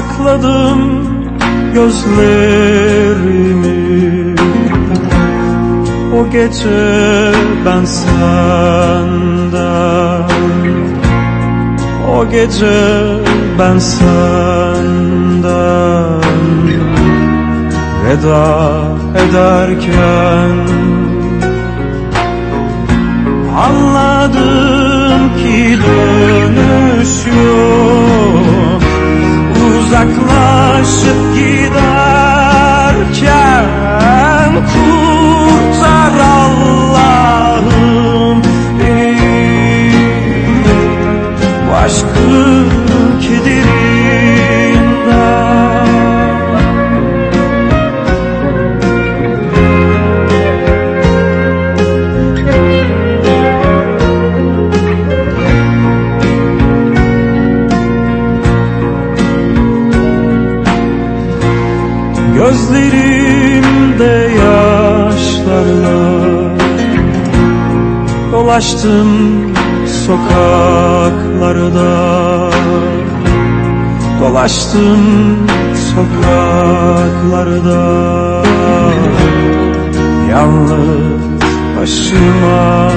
Kapadım gözlerimi. O gece ben senden O gece ben senden Veda ederken Anladım ki dönüş yok заклад шепки Gözlerimde yaşlarla Dolaştım sokaklarda. Dolaştım sokaklarda. Yalnız başıma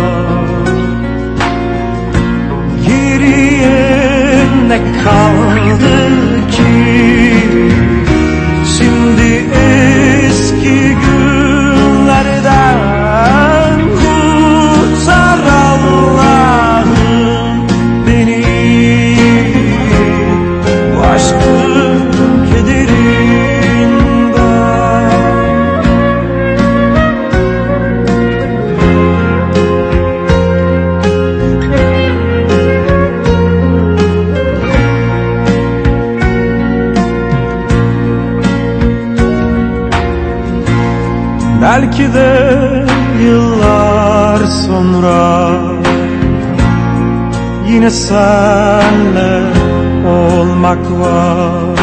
Belki de yıllar sonra Yine senle olmak var.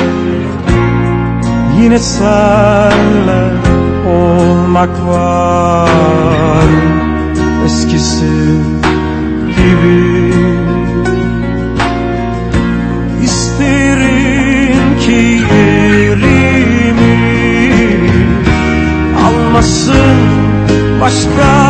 Yine senle olmak var. Eskisi gibi prosper.